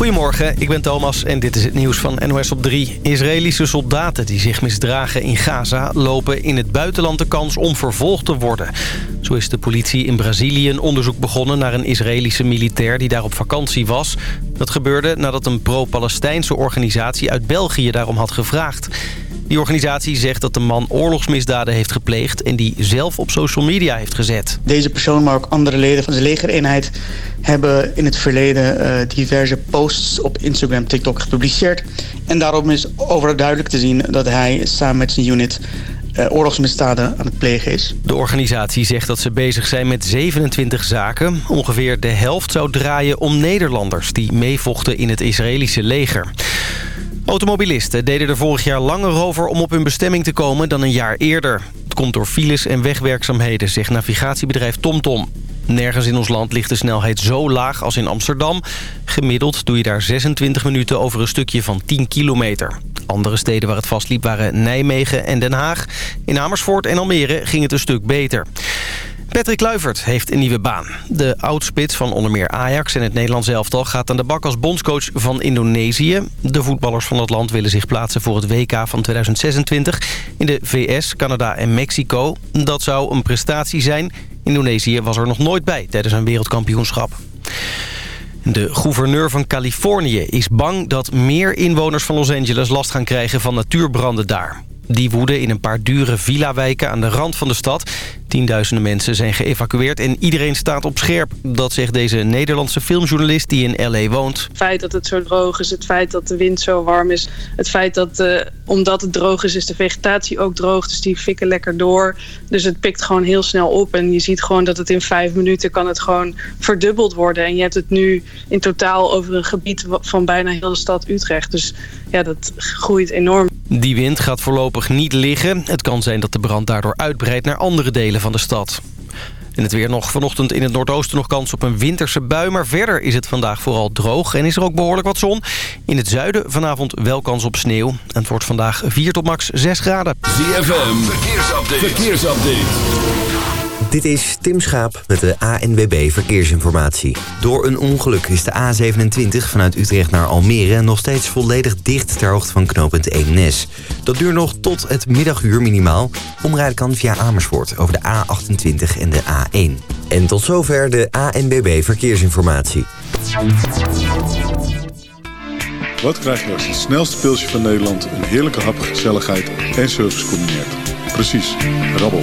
Goedemorgen, ik ben Thomas en dit is het nieuws van NOS op 3. Israëlische soldaten die zich misdragen in Gaza... lopen in het buitenland de kans om vervolgd te worden. Zo is de politie in Brazilië een onderzoek begonnen... naar een Israëlische militair die daar op vakantie was. Dat gebeurde nadat een pro-Palestijnse organisatie uit België daarom had gevraagd. Die organisatie zegt dat de man oorlogsmisdaden heeft gepleegd... en die zelf op social media heeft gezet. Deze persoon, maar ook andere leden van de legereenheid... hebben in het verleden uh, diverse posts op Instagram, TikTok gepubliceerd. En daarom is overduidelijk te zien dat hij samen met zijn unit... Uh, oorlogsmisdaden aan het plegen is. De organisatie zegt dat ze bezig zijn met 27 zaken. Ongeveer de helft zou draaien om Nederlanders... die meevochten in het Israëlische leger. Automobilisten deden er vorig jaar langer over om op hun bestemming te komen dan een jaar eerder. Het komt door files en wegwerkzaamheden, zegt navigatiebedrijf TomTom. Nergens in ons land ligt de snelheid zo laag als in Amsterdam. Gemiddeld doe je daar 26 minuten over een stukje van 10 kilometer. Andere steden waar het vastliep waren Nijmegen en Den Haag. In Amersfoort en Almere ging het een stuk beter. Patrick Kluivert heeft een nieuwe baan. De oudspits van onder meer Ajax en het Nederlands elftal gaat aan de bak als bondscoach van Indonesië. De voetballers van het land willen zich plaatsen voor het WK van 2026 in de VS, Canada en Mexico. Dat zou een prestatie zijn. Indonesië was er nog nooit bij tijdens een wereldkampioenschap. De gouverneur van Californië is bang dat meer inwoners van Los Angeles last gaan krijgen van natuurbranden daar. Die woeden in een paar dure villa-wijken aan de rand van de stad. Tienduizenden mensen zijn geëvacueerd en iedereen staat op scherp. Dat zegt deze Nederlandse filmjournalist die in L.A. woont. Het feit dat het zo droog is, het feit dat de wind zo warm is... het feit dat, uh, omdat het droog is, is de vegetatie ook droog. Dus die fikken lekker door. Dus het pikt gewoon heel snel op. En je ziet gewoon dat het in vijf minuten kan het gewoon verdubbeld worden. En je hebt het nu in totaal over een gebied van bijna heel de stad Utrecht. Dus ja, dat groeit enorm. Die wind gaat voorlopig niet liggen. Het kan zijn dat de brand daardoor uitbreidt naar andere delen van de stad. En het weer nog vanochtend in het noordoosten nog kans op een winterse bui. Maar verder is het vandaag vooral droog en is er ook behoorlijk wat zon. In het zuiden vanavond wel kans op sneeuw. En het wordt vandaag 4 tot max 6 graden. ZFM, verkeersupdate. verkeersupdate. Dit is Tim Schaap met de ANWB Verkeersinformatie. Door een ongeluk is de A27 vanuit Utrecht naar Almere... nog steeds volledig dicht ter hoogte van knooppunt Eemnes. Dat duurt nog tot het middaguur minimaal. Omrijden kan via Amersfoort over de A28 en de A1. En tot zover de ANWB Verkeersinformatie. Wat krijg je als het snelste pilsje van Nederland... een heerlijke hap, gezelligheid en service combineert? Precies, rabbel.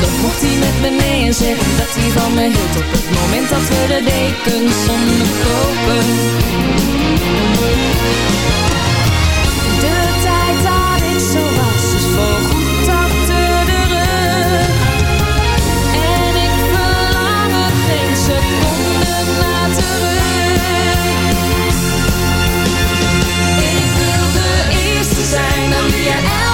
dan mocht hij met me zeggen dat hij van me hield Op het moment dat we de dekens onderkropen De tijd dat ik zo was is voorgoed achter de rug. En ik verlang er geen seconde naar terug. Ik wil de eerste zijn aan wie je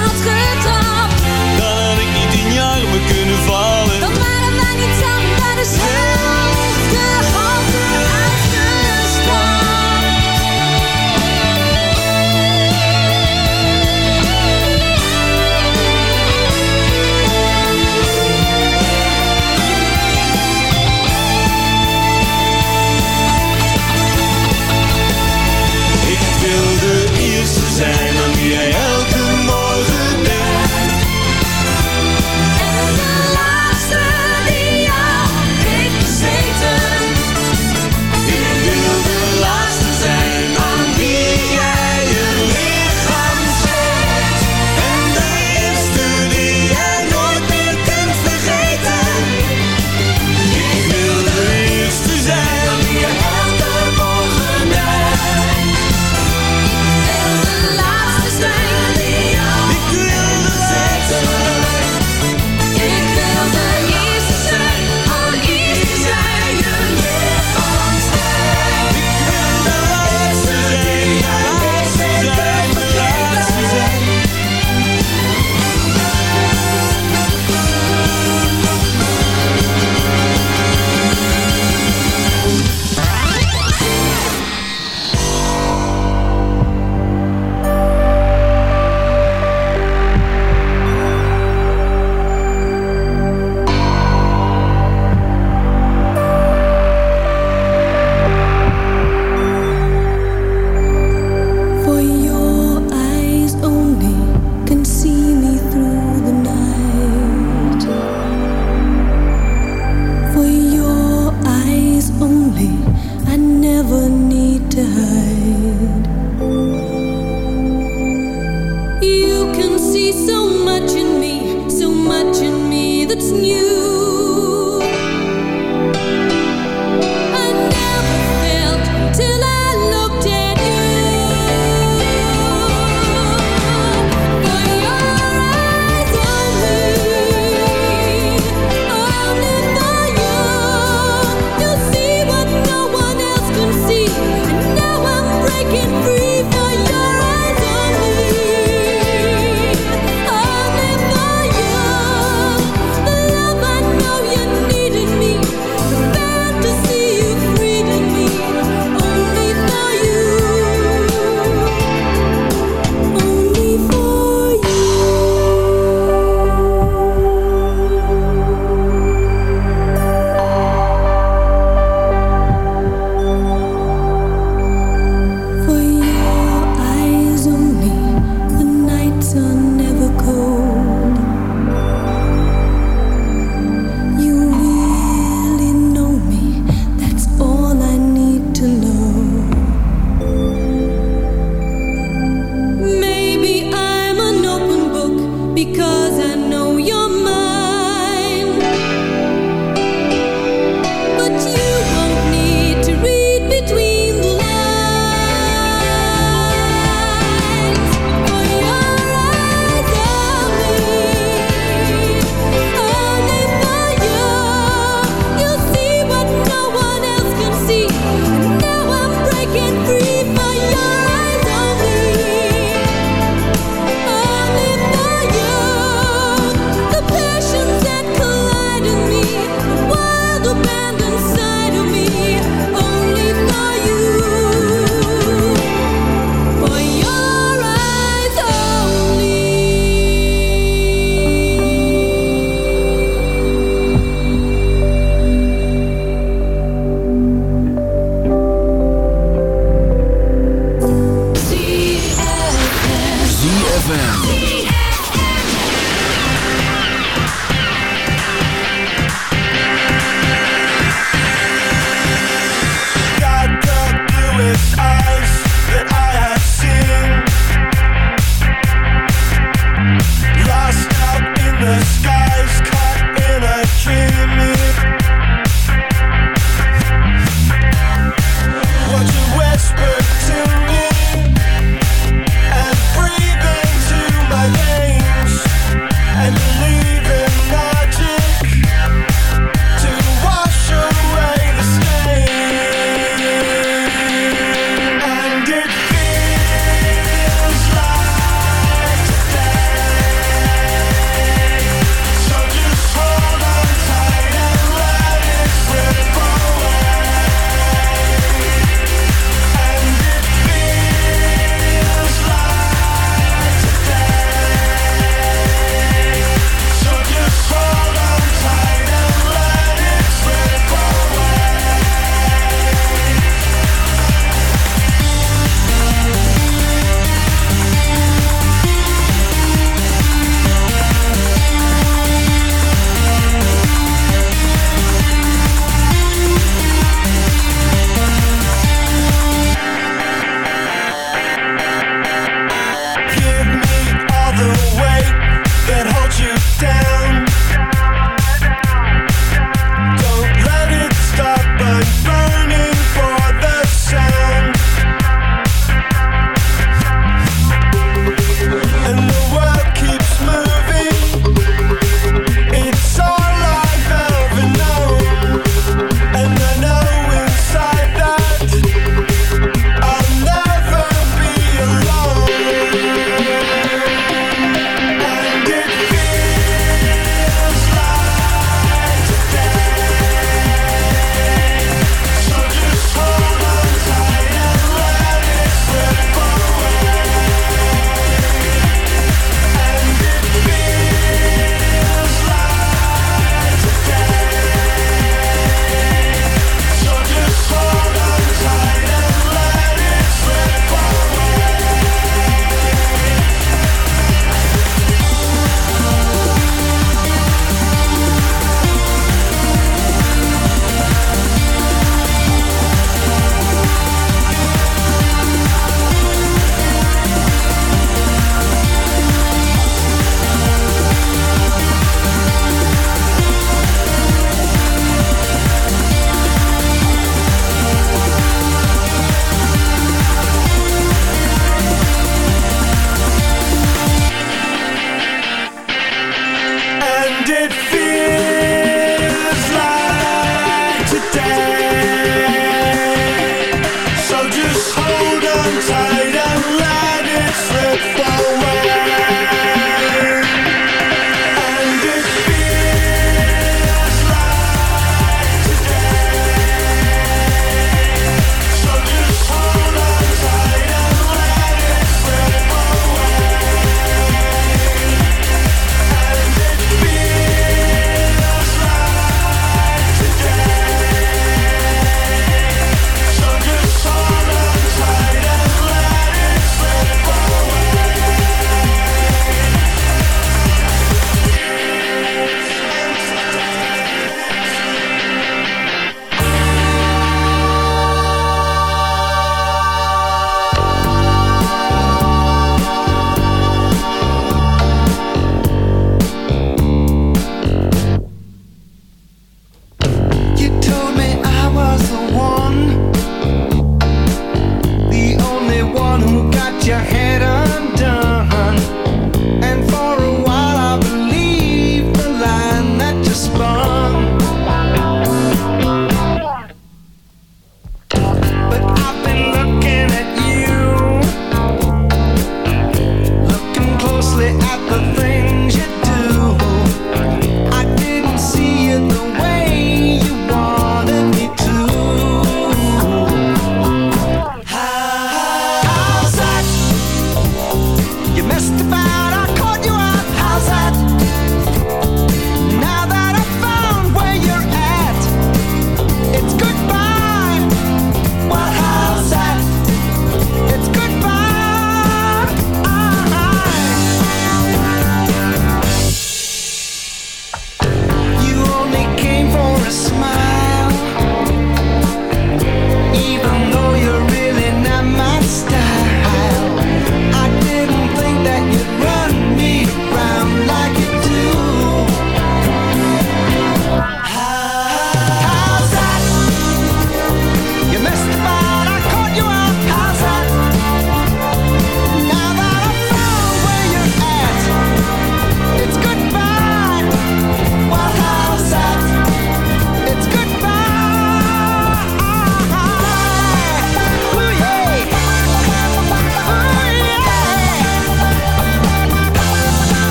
to hide.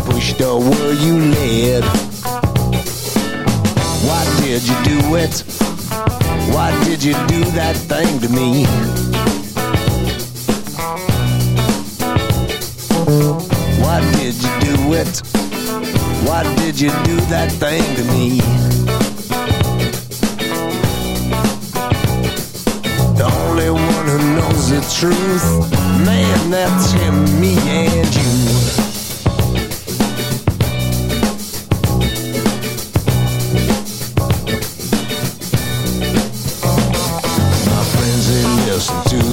pushed or were you led? Why did you do it? Why did you do that thing to me? Why did you do it? Why did you do that thing to me? The only one who knows the truth, man, that's him, me and you.